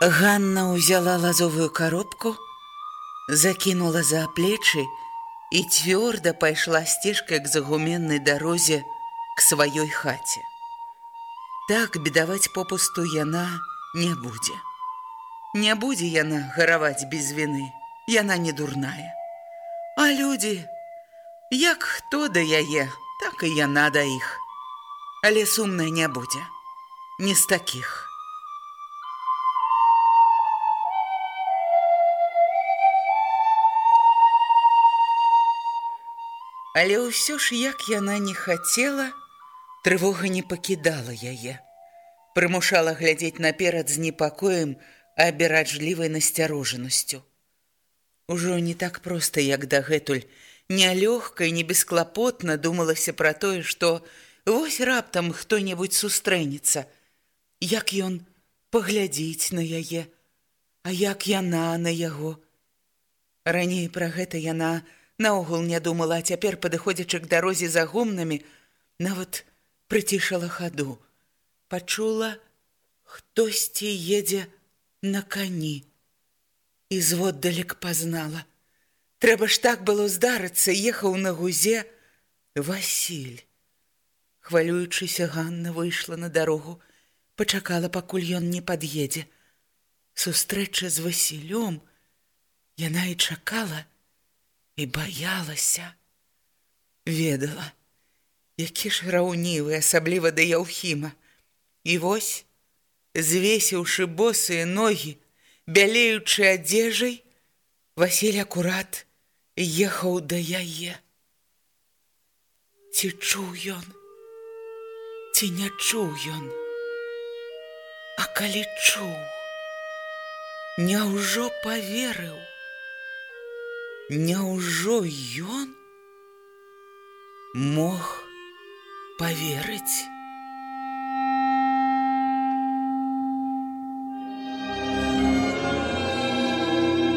Ганна ўзяла лазовую коробку, закінула за плечы і цвёрда пайшла сцежкай к загуменнай дарозе к сваёй хаце. Так бедаваць попусту яна не будзе. Не будзе яна гараваць без віны, яна не дурная. А людзі, як хто да яе, так і яна да іх. Але сумная не будзе, не з такіх. Але ўсё ж як яна не хацела, трывога не пакідала яе. Прымушала глядзець наперад з непакоем, абіраджлівай насцярожанасцю. Ужо не так проста, як дагэтуль, нялёгка і не бесклапотна думалася пра тое, што вось раптам хто-небудзь сустрэнецца, як ён паглядзіць на яе, а як яна на яго. Раней пра гэта яна, наогул не думала, а цяпер падыходзячы к дарозе за гумнамі, нават прыцішала хаду. Пачула, хтосьці едзе на кані. І зводдалек пазнала. Трэба ж так было здарыцца, ехаў на гузе Васіль. Хвалюючыся, Ганна выйшла на дарогу, пачакала, пакуль ён не пад'едзе. Сустрэча з Васілём яна і чакала, і баялася. Ведала які ж раўнівы асабліва да яўхіма. І вось звесіўшы босыя ногі бялеючы адзежай васіль акурат ехаў да яе. Ці чуў ён ці не чуў ён? А калі чуў няўжо поверыў Няўжо ён мог поверыць?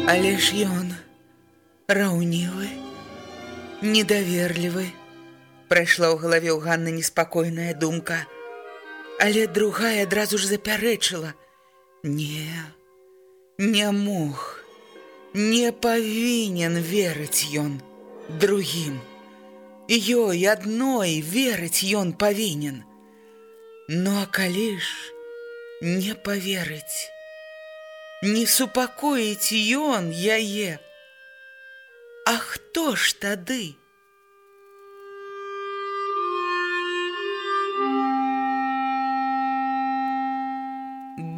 Але ж ён раўнівы, недаверлівы, прайшла ў галаве ў Ганны неспакойная думка, але другая адразу ж запярэчыла: Не, не мог не павінен верыць ён другім. Ёй адной верыць ён павінен. Ну а калі ж не поверыць, не супакоіць ён яе. А хто ж тады?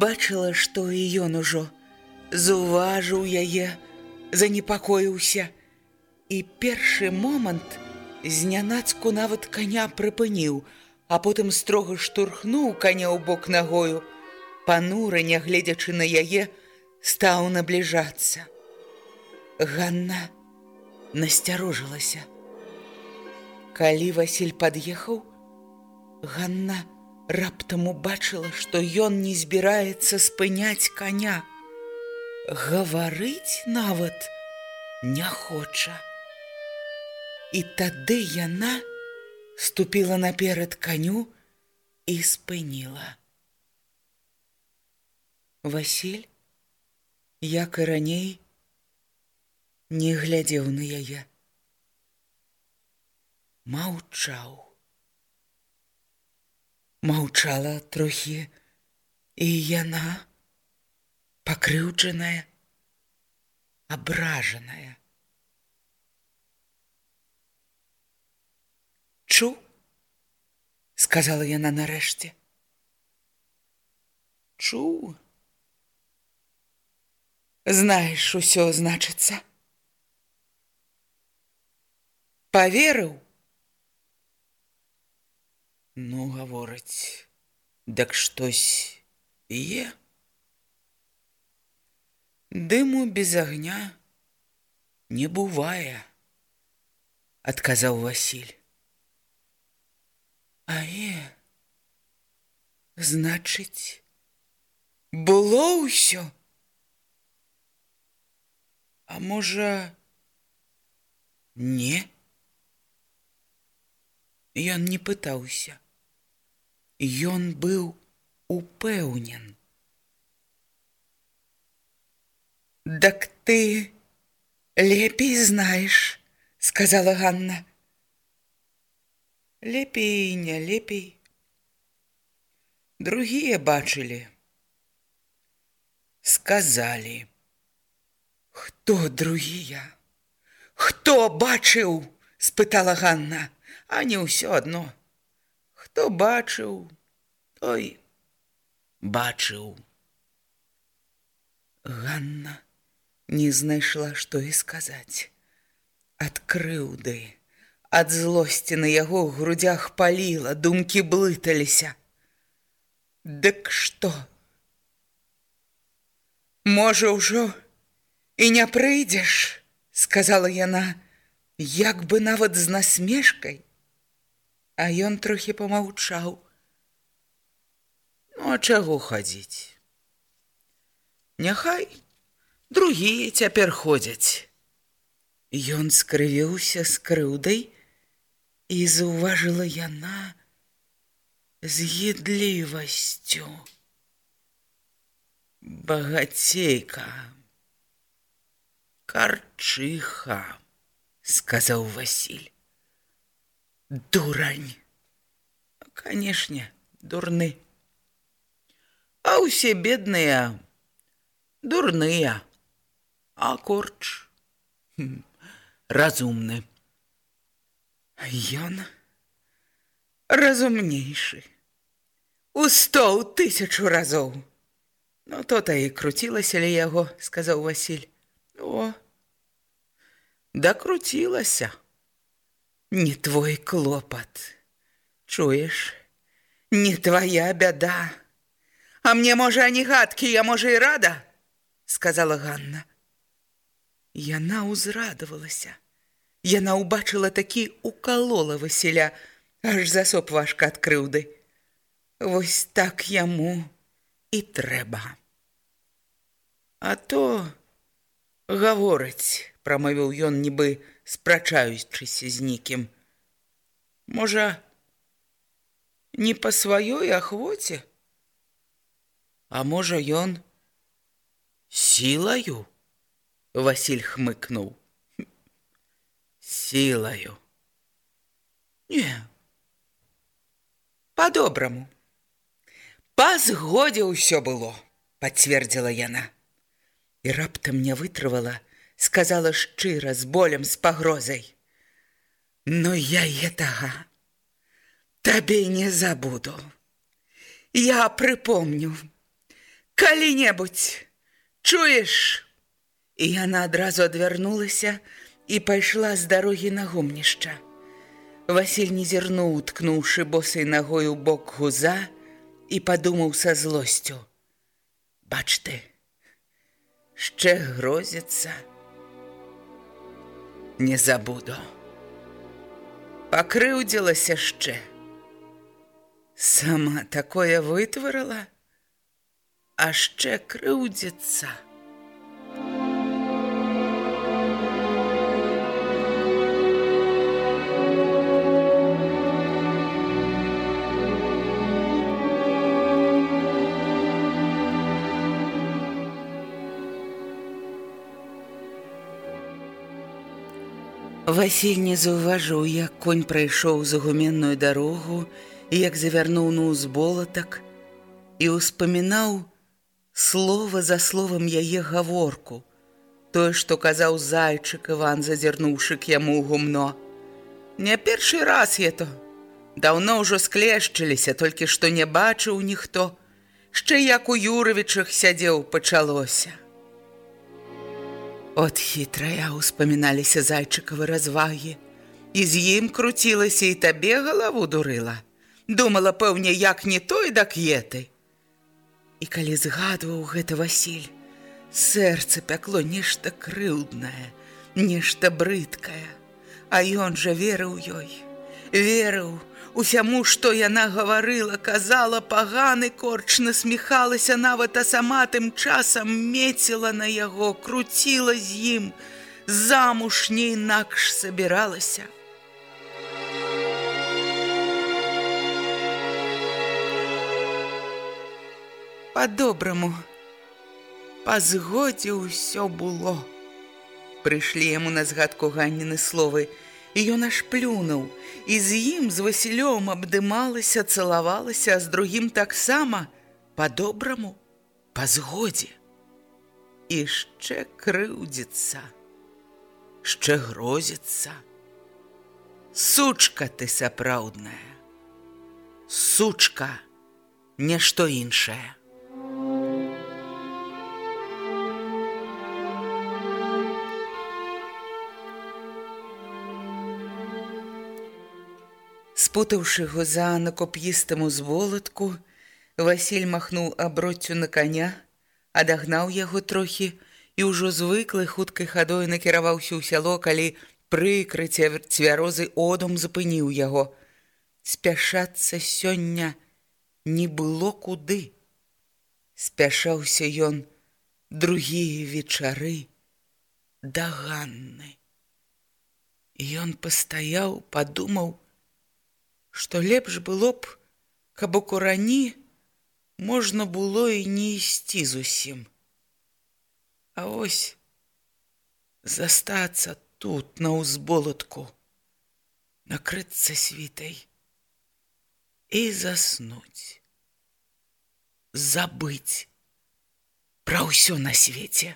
Бачыла, што і ён ужо заўважыў яе, занепакоіўся. І першы момант знянацку нават каня прыпыніў, а потым строга штурхнуў каня ў бок нагою. Панура, нягледзячы на яе, стаў набліжацца. Ганна насцярожылася. Калі Васіль пад'ехаў, Ганна раптам убачыла, што ён не збіраецца спыняць каня гаварыць нават не хоча. І тады яна ступіла наперад каню і спыніла. Васіль, як і раней, не глядзеў на яе. маўчаў. Маўчала трохі і яна пакрыўджаная, абражаная. Чу, сказала яна нарэшце. Чу. Знаеш, усё значыцца. Паверыў. Ну гаворыць, дак штось е. Дыму без агня не бывае, адказаў Васіль. А е, значыць, было ўсё. А можа, не? Ён не пытаўся. Ён быў упэўнен. Дак ты лепей знаеш, сказала Ганна. Лепей не лепей. Другія бачылі. Сказалі: Хто другія? Хто бачыў? спытала Ганна, а не ўсё адно. Хто бачыў, той бачыў. Ганна не знайшла, што і сказаць. Ад крыўды, ад злосці на яго грудях паліла, думкі блыталіся. Дык што? Можа, ўжо і не прыйдзеш, сказала яна, як бы нават з насмешкай, А ён трохі помаўчаў. Ну а чаго хадзіць? Няхай другія цяпер ходзяць. Ён скрывіўся з крыўдай і заўважыла яна з едлівасцю. Багацейка, карчыха, сказаў Васіль. Дурань, канешне, дурны. А ўсе бедныя, дурныя, а корч разумны. Ён разумнейшы. У сто тысячу разоў. Ну то-то і круцілася ля яго, сказаў Васіль. О, дакруцілася. Не твой клопат. Чуеш, не твоя бяда. А мне можа ані гадкі, я можа і рада сказала Ганна. Яна ўзрадавалася. Яна ўбачыла такі укалола Васіля, аж засоп важка ад крыўды. Вось так яму і трэба. А то гаворыць, прамовіў ён нібы спрачаючыся з нікім. Можа, не па сваёй ахвоце, А можа ён, Силою? Василь хмыкнул. Силою. Не. По-доброму. По сгоде ўсё было, подтвердила яна. И раптом мне вытрывала, сказала шчыра с болем, с погрозой. Но я этого тебе не забуду. Я припомню, коли-небудь чуеш і яна адразу адвярнулася і пайшла з дарогі на гумнішча. Васіль не зірнуў уткнуўшы босай нагой у бок гуза і падумаў са злосцю. Бач ты яшчэ грозіцца. Не забуду. Пакрыўдзілася яшчэ сама такое вытварыла а яшчэ крыўдзіцца. Васіль не заўважыў, як конь прайшоў за гуменную дарогу, як завярнуў на ўзболатак і ўспамінаў слова за словам яе гаворку, тое, што казаў зайчык Іван, зазірнуўшы к яму гумно. Не першы раз я то. Даўно ўжо склешчыліся, толькі што не бачыў ніхто, Шчэ як у Юрывічах сядзеў пачалося. От хітрая ўспаміналіся зайчыкавы развагі. І з ім круцілася і табе галаву дурыла. Думала, пэўне, як не той да к'еты. І калі згадваў гэта Васіль, сэрца пякло нешта крыўднае, нешта брыдкае, А ён жа верыў ёй, верыў, Усяму, што яна гаварыла, казала паганы корч насміхалася нават, а сама тым часам меціла на яго, круціла з ім, замуж не інакш сабіралася. Па-добраму, па згодзе ўсё было. Прыйшлі яму на згадку ганніны словы, і ён аж плюнуў, і з ім з Васілём абдымалася, цалавалася, а з другім таксама па-добраму, па згодзе. І яшчэ крыўдзіцца, яшчэ грозіцца. Сучка ты сапраўдная. Сучка, нешто іншае. Спутаўшы гуза на коп'істаму зволатку, Васіль махнуў аброццю на каня, адагнаў яго трохі і ўжо звыклай хуткай хадой накіраваўся ў сяло, калі прыкрыцце цвярозы одум запыніў яго. Спяшацца сёння не было куды. Спяшаўся ён другія вечары да Ганны. Ён пастаяў, падумаў, што лепш было б, каб у курані можна было і не ісці зусім. А ось застацца тут на ўзболатку, накрыцца світай і заснуць, забыць пра ўсё на свеце,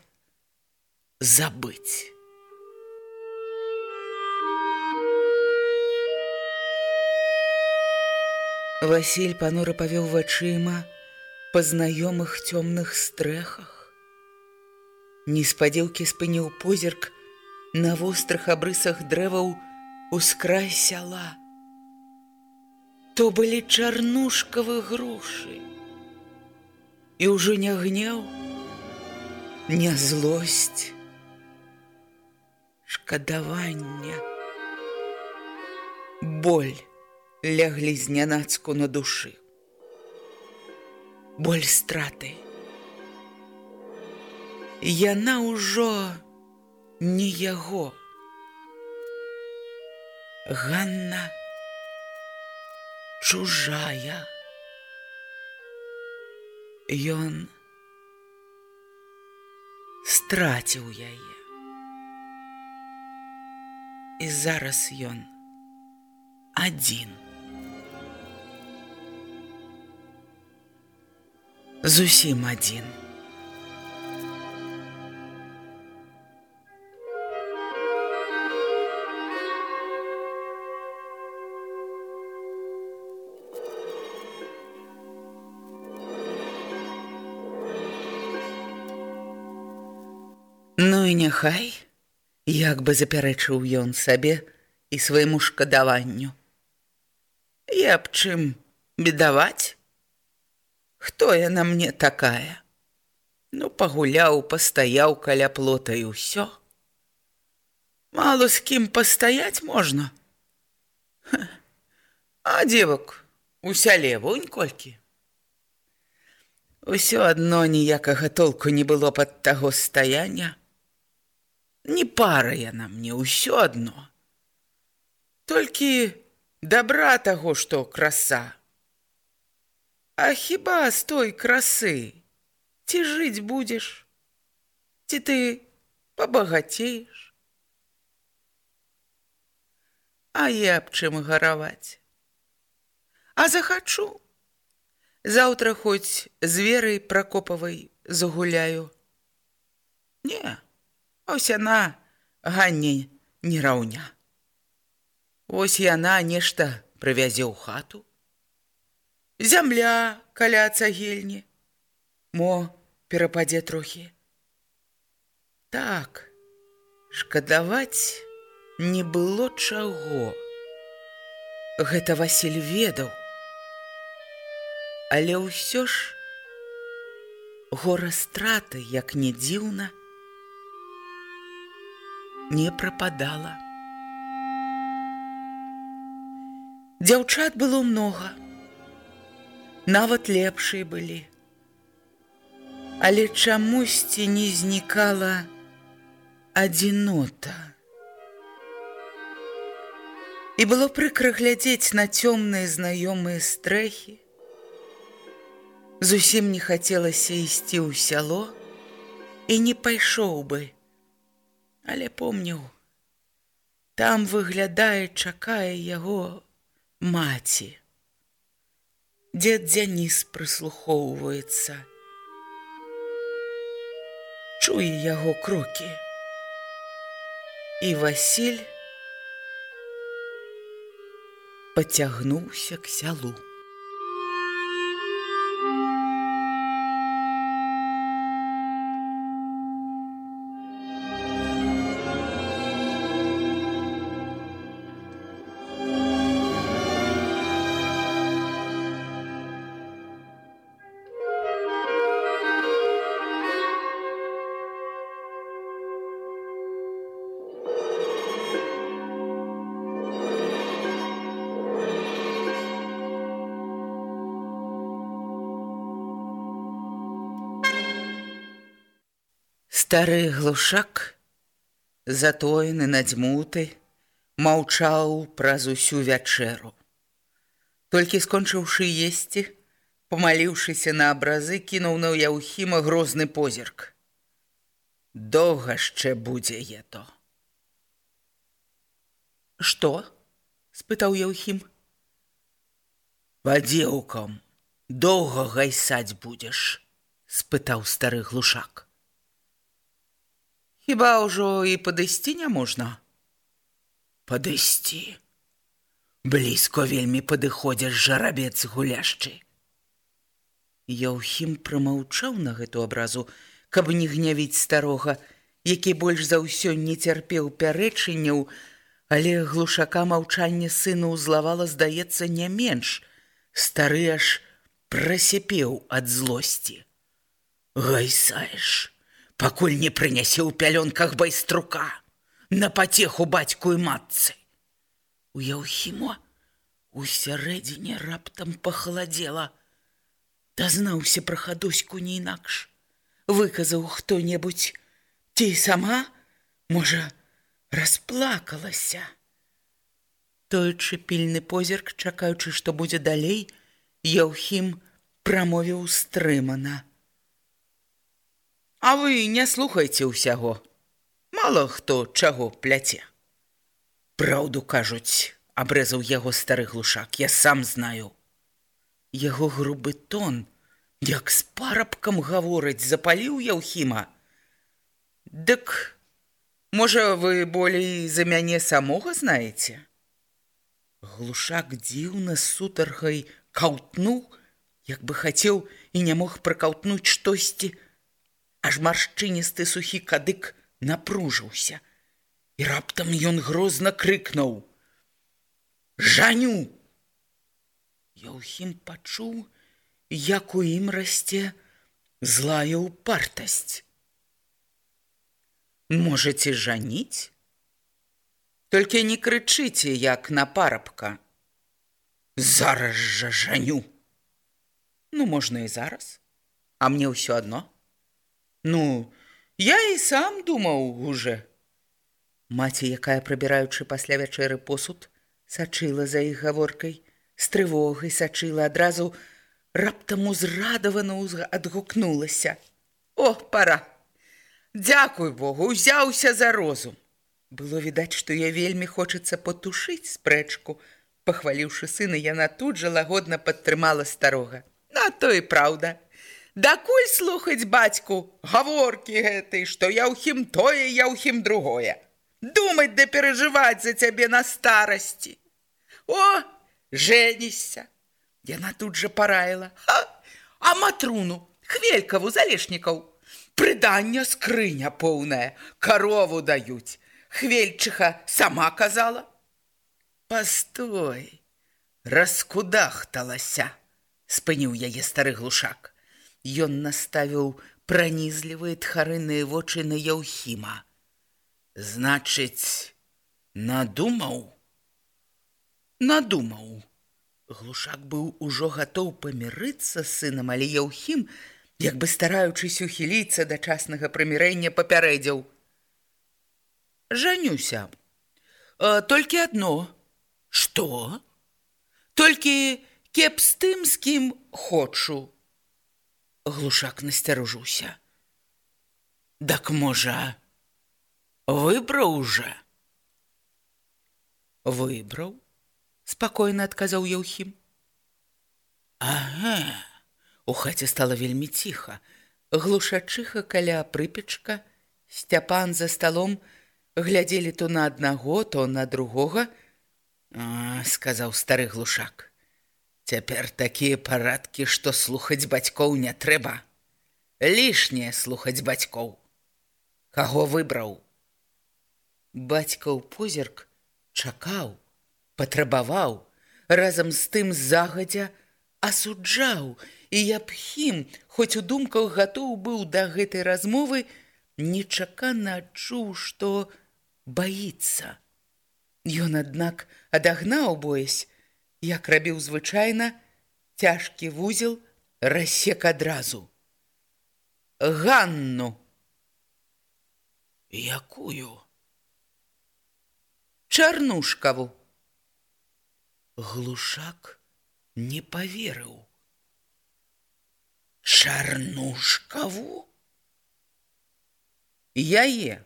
забыць. Васіль панура павёў вачыма па знаёмых цёмных стрэхах. Неспадзеўкі спыніў позірк на вострых абрысах дрэваў ускрай сяла. То былі чарнушкавы грушы. І ўжо не гняў, не злосць, шкадавання, боль ляглі знянацку на душы. Боль страты. Яна ўжо не яго. Ганна чужая. Ён страціў яе. І зараз ён адзін. Зусім адзін. Ну і няхай, як бы запярэчыў ён сабе і свайму шкадаванню. Я б чым бедаваць, Хто яна мне такая? Ну, пагуляў, пастаяў каля плота і ўсё. Мало з кім пастаяць можна. Ха. А дзевак у сяле вунь колькі. Усё адно ніякага толку не было пад таго стаяння. Не пара яна мне ўсё адно. Толькі добра таго, што краса. А хіба з той красы ці жыць будзеш? Ці ты пабагацееш? А я аб чым гараваць. А захачу. Заўтра хоць з верай пракопавай загуляю. Не, ось яна ганне не раўня. Вось яна нешта прывязе ў хату. Зямля каля цагельні. Мо перападзе трохі. Так, шкадаваць не было чаго. Гэта Васіль ведаў. Але ўсё ж гора страты, як не дзіўна, не прападала. Дзяўчат было многа. Нават лепшыя былі. Але чамусьці не знікала адзінота. І было прыкра глядзець на цёмныя знаёмыя стрэхі. Зусім не хацелася ісці ў сяло і не пайшоў бы. Але помніў, там выглядае, чакае яго маці. Дзед Дзяніс прыслухоўваецца. Чуе яго крокі. І Васіль пацягнуўся к сялу. Стары глушак, затоены надзьмуты, маўчаў праз усю вячэру. Толькі скончыўшы есці, памаліўшыся на абразы, кінуў на Яўхіма грозны позірк. Доўга яшчэ будзе ето. Што? спытаў Яўхім. Вадзеўкам, доўга гайсаць будзеш, спытаў стары глушак. Хіба ўжо і падысці не можна? Падысці. Блізко вельмі падыходзяш жарабец гуляшчы. Яўхім прамаўчаў на гэту абразу, каб не гнявіць старога, які больш за ўсё не цярпеў пярэчынняў, але глушака маўчанне сыну ўзлавала, здаецца, не менш. Стары аж прасіпеў ад злосці. Гайсаеш пакуль не прынясе ў пялёнках байструка на пацеху бацьку і матцы. У Яўхімо у сярэдзіне раптам пахаладзела, дазнаўся пра хадуську не інакш, выказаў хто-небудзь, ці сама, можа, расплакалася. Тойчы пільны позірк, чакаючы, што будзе далей, Яўхім прамовіў стрымана. А вы не слухайце ўсяго. Мало хто чаго пляце. Праўду кажуць, абрэзаў яго стары глушак, я сам знаю. Яго грубы тон, як з парабкам гаворыць, запаліў Яўхіма. Дык, можа, вы болей за мяне самога знаеце? Глушак дзіўна сутаргай каўтнуў, як бы хацеў і не мог пракаўтнуць штосьці, аж маршчыністы сухі кадык напружыўся. І раптам ён грозна крыкнуў. Жаню! Яўхім пачуў як у ім расце злая ўпартасць. Можете жаніць? Толькі не крычыце як на парабка зараз жа жаню! Ну можна і зараз а мне ўсё адно Ну, я і сам думаў уже. Маці, якая прыбіраючы пасля вячэры посуд, сачыла за іх гаворкай, з трывогай сачыла адразу, раптам узрадавана адгукнулася. О, пара! Дзякуй Богу, узяўся за розум. Было відаць, што я вельмі хочацца патушыць спрэчку. Пахваліўшы сына, яна тут жа лагодна падтрымала старога. На то і праўда. Дакуль слухаць бацьку гаворкі гэтай, што я ўхім тое, я ўхім другое. Думаць да перажываць за цябе на старасці. О, жэнішся! Яна тут жа параіла. А, а матруну, хвелькаву залешнікаў. Прыдання скрыня поўная, карову даюць. Хвельчыха сама казала. Пастой, раскудахталася, спыніў яе стары глушак. Ён наставіў пранізлівыя тхарыныя вочы на Яўхіма. Значыць, надумаў, надумаў. Глушак быў ужо гатоў памірыцца з сынам, але Яўхім, як бы стараючыся ухіліцца да часнага прымірэння папярэдзяў – Жанюся. А, толькі адно. Што? Толькі кеп з тым, з кім хочу. Глушак насцярожыўся. Дак можа, выбраў жа. Выбраў, спакойна адказаў Яўхім. Ага, у хаце стала вельмі ціха. Глушачыха каля прыпечка, сцяпан за сталом, глядзелі то на аднаго, то на другога, сказаў стары глушак. Цяпер такія парадкі, што слухаць бацькоў не трэба. Лішняе слухаць бацькоў. Каго выбраў? Бацькаў позірк чакаў, патрабаваў, разам з тым загадзя асуджаў, і я б хім, хоць у думках гатоў быў да гэтай размовы, нечакана адчуў, што баіцца. Ён, аднак, адагнаў боязь, як рабіў звычайна, цяжкі вузел рассек адразу. Ганну. Якую? Чарнушкаву. Глушак не паверыў. Чарнушкаву? Яе.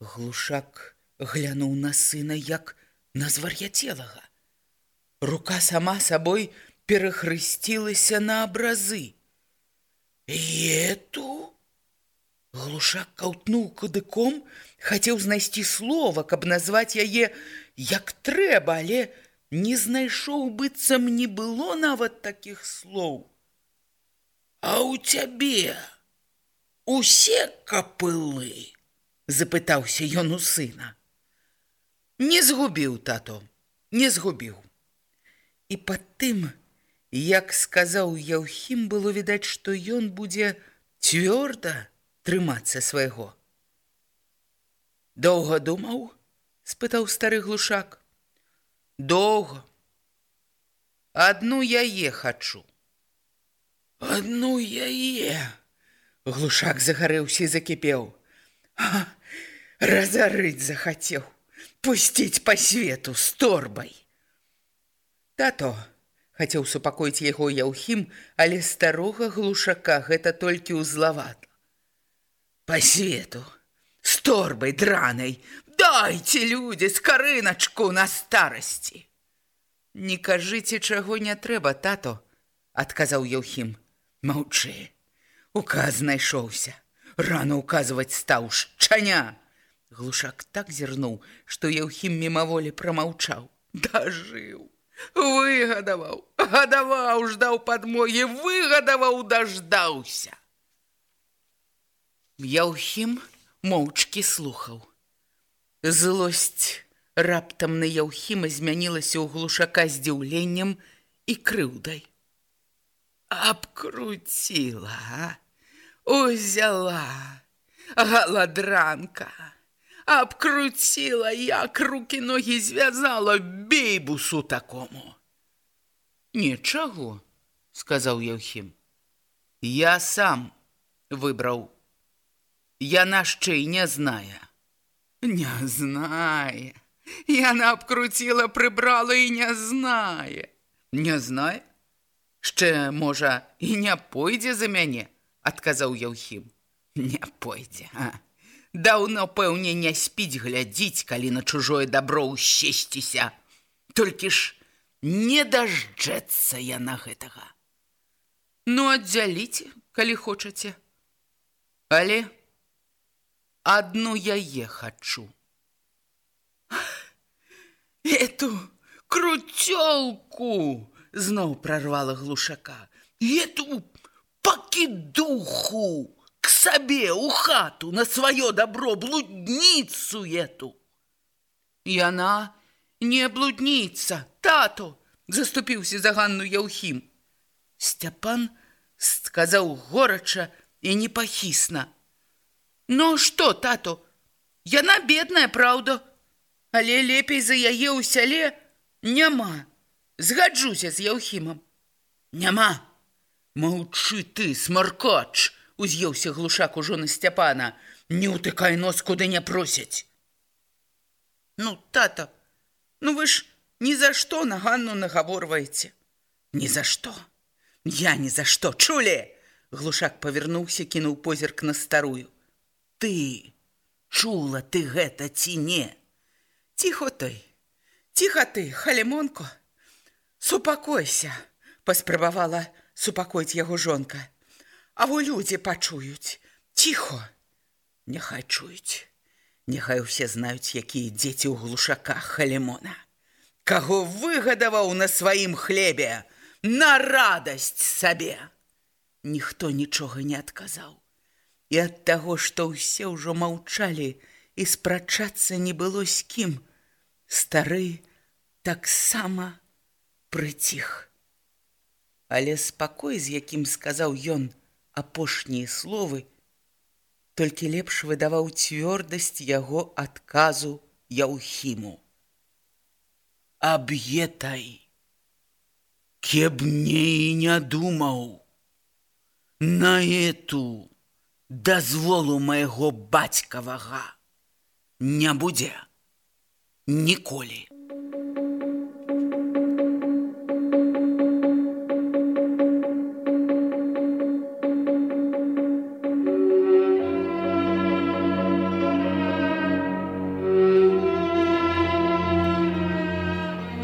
Глушак глянуў на сына як на звар'яцелага. Рука сама сабой перахрысцілася на абразы. Ету? Глушак каўтнуў кадыком, хацеў знайсці слова, каб назваць яе як трэба, але не знайшоў быццам не было нават такіх слоў. А ў цябе усе капылы запытаўся ён у сына. Не згубіў тато, не згубіў. І пад тым, як сказаў Яўхім, было відаць, што ён будзе цвёрда трымацца свайго. Доўга думаў, спытаў стары глушак. Доўга. Адну яе хачу. Адну яе. Глушак загарэўся і закіпеў. Разарыць захацеў, пусціць па свету з торбай. Тато хацеў супакоіць яго яўхім, але старога глушака гэта толькі ўзлават. Па свету, з торбай дранай, дайце людзі з карыначку на старасці. Не кажыце, чаго не трэба, тато, адказаў Яўхім. Маўчы, указ знайшоўся рано указывать стаў шчаня. Глушак так зірнуў, што Яўхім мімаволі прамаўчаў. Дажыў, выгадаваў, гадаваў, ждаў падмогі, выгадаваў, даждаўся. Яўхім моўчкі слухаў. Злосць раптам на Яўхіма змянілася ў глушака здзіўленнем і крыўдай. Абкруціла, узяла галадранка обкрутила як руки ноги звязала. Бейбусу такому. Нічаго сказаў Яўхім я сам выбраў яна шчэй не знае не знае яна обкруціла прыбрала і не знае не знае яшчэ можа і не пойдзе за мяне адказаў Яўхім. Не пойдзе, а? Даўно, пэўне, не спіць глядзіць, калі на чужое дабро ўсесціся. Толькі ж не дажджэцца яна гэтага. Ну, аддзяліце, калі хочаце. Але одну яе хачу. Эту круцёлку зноў прорвала глушака. Эту пакідуху к сабе у хату на сваё добро блудніцу эту. Яна не блудніца, тату, заступіўся за Ганну Яўхім. Сцяпан сказаў горача і непахісна. Ну што, тату, яна бедная, праўда, але лепей за яе ў сяле няма. Згаджуся з Яўхімам. Няма. Маўчы ты, смаркач, уз'еўся глушак ужо на Сцяпана. Не ўтыкай нос, куды не просяць. Ну, тата, ну вы ж ні за што на Ганну нагаворваеце. Ні за што. Я ні за што, чулі? Глушак павярнуўся, кінуў позірк на старую. Ты, чула ты гэта ці не? Ціхо ты, ціха ты, халімонко. Супакойся, паспрабавала супакоіць яго жонка. А во людзі пачуюць. Ціхо, Няхай чуюць. Няхай усе знаюць, якія дзеці ў глушаках халімона. Каго выгадаваў на сваім хлебе, на радасць сабе. Ніхто нічога не адказаў. І ад таго, што ўсе ўжо маўчалі і спрачацца не было з кім, стары таксама прыціх. Але спакой, з якім сказаў ён апошнія словы, толькі лепш выдаваў цвёрдасць яго адказу Яўхіму. Аб'етай, Кеб мне і не думаў, на эту дазволу майго бацькавага не будзе ніколі.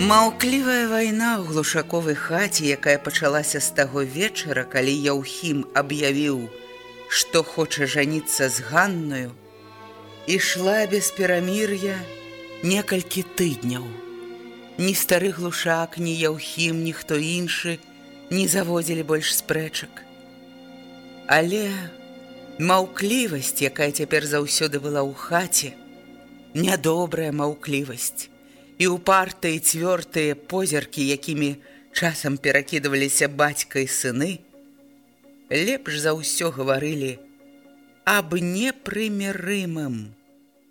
Маўклівая вайна ў глушаковай хаце, якая пачалася з таго вечара, калі Яўхім аб'явіў, што хоча жаніцца з Ганнаю, ішла без перамір'я некалькі тыдняў. Ні стары глушак, ні Яўхім, ніхто іншы не заводзілі больш спрэчак. Але маўклівасць, якая цяпер заўсёды была ў хаце, нядобрая маўклівасць, і упартыя цвёртыя позіркі, якімі часам перакідваліся бацька і сыны, лепш за ўсё гаварылі аб непрымірымым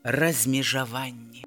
размежаванні.